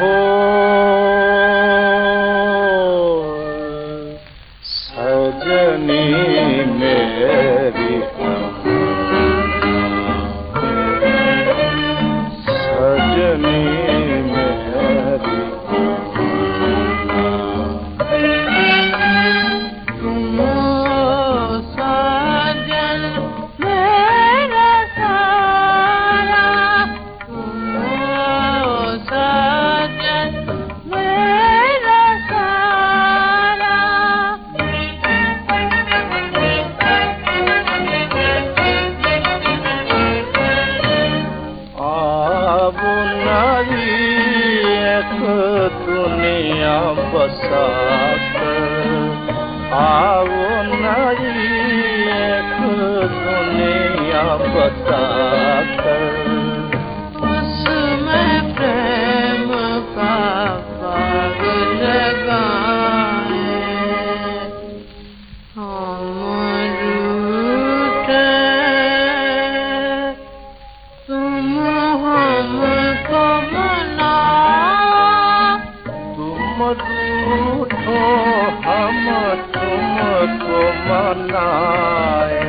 हो बसातिया बसात मनाए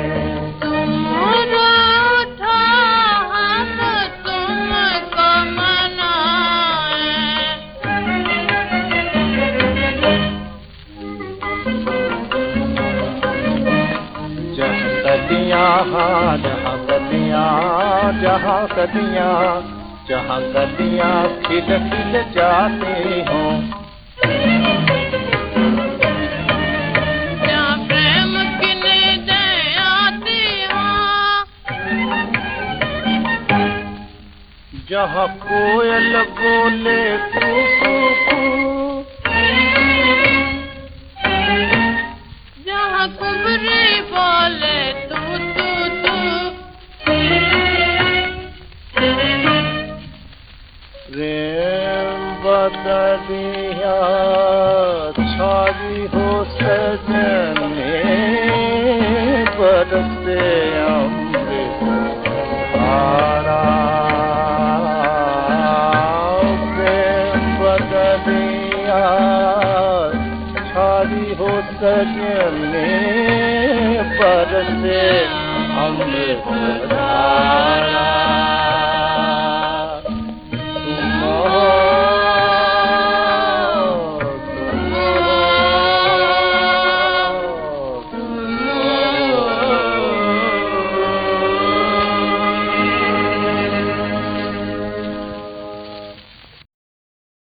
मनाए जहाँ कदियाँ जहाँ कदियाँ जहाँ कदियाँ जहाँ कदियाँ खिल खिल जाती हों। जहाँ कोयल बोले कू कू कू जहाँ कुबरी बोले तू तू तू। प्रेम बदलिया हो सजने। छारी हो सजने बरसे अमृत धारा